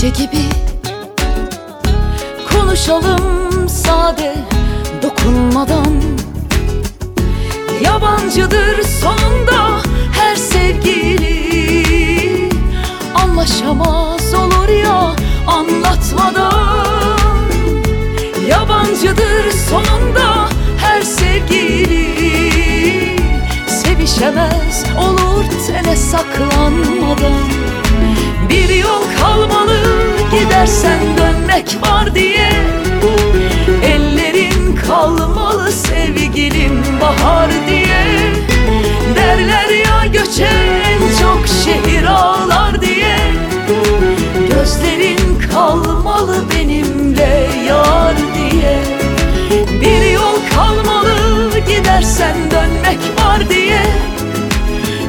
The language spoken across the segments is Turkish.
gece gibi. Konuşalım sade dokunmadan. Yabancıdır sonunda her sevgili. Anlaşamaz olur ya anlatmadan. Yabancıdır sonunda her sevgili. Sevişemez olur tene saklanmadan sevgilim bahar diye. Derler ya göçen çok şehir ağlar diye. Gözlerin kalmalı benimle yar diye. Bir yol kalmalı gidersen dönmek var diye.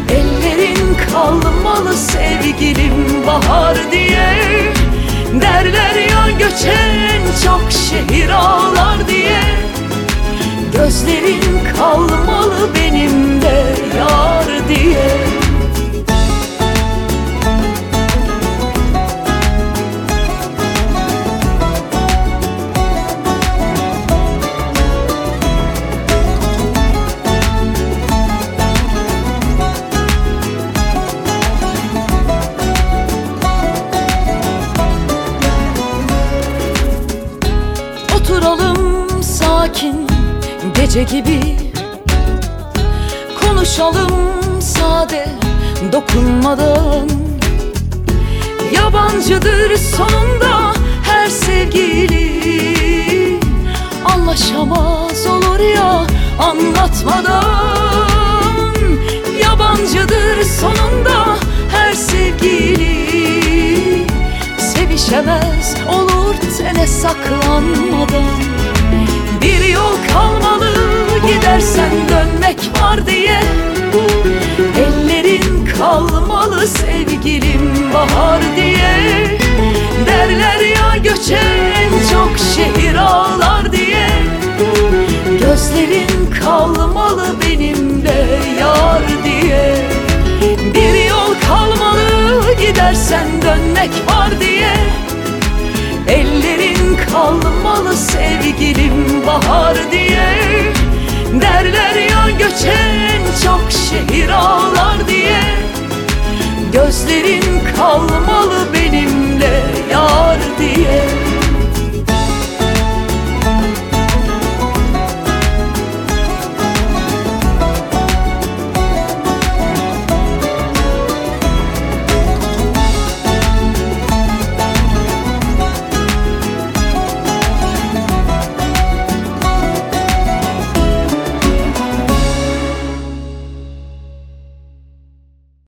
Ellerin kalmalı sevgilim bahar diye. Derler ya göçen çok şehir ağlar Gözlerin kalmalı benimle yar diye. Oturalım sakin gece gibi Konuşalım sade dokunmadan. Yabancıdır sonunda her sevgili. Anlaşamaz olur ya anlatmadan. Yabancıdır sonunda her sevgili. Sevişemez olur tene saklanmadan Bir yol kalmalı gidersen dönmek var diye. Ellerin kalmalı sevgilim bahar diye. Derler ya göçen çok şehir ağlar diye. Gözlerin kalmalı benimle yar diye. Bir yol kalmalı gidersen Gözlerin kalmalı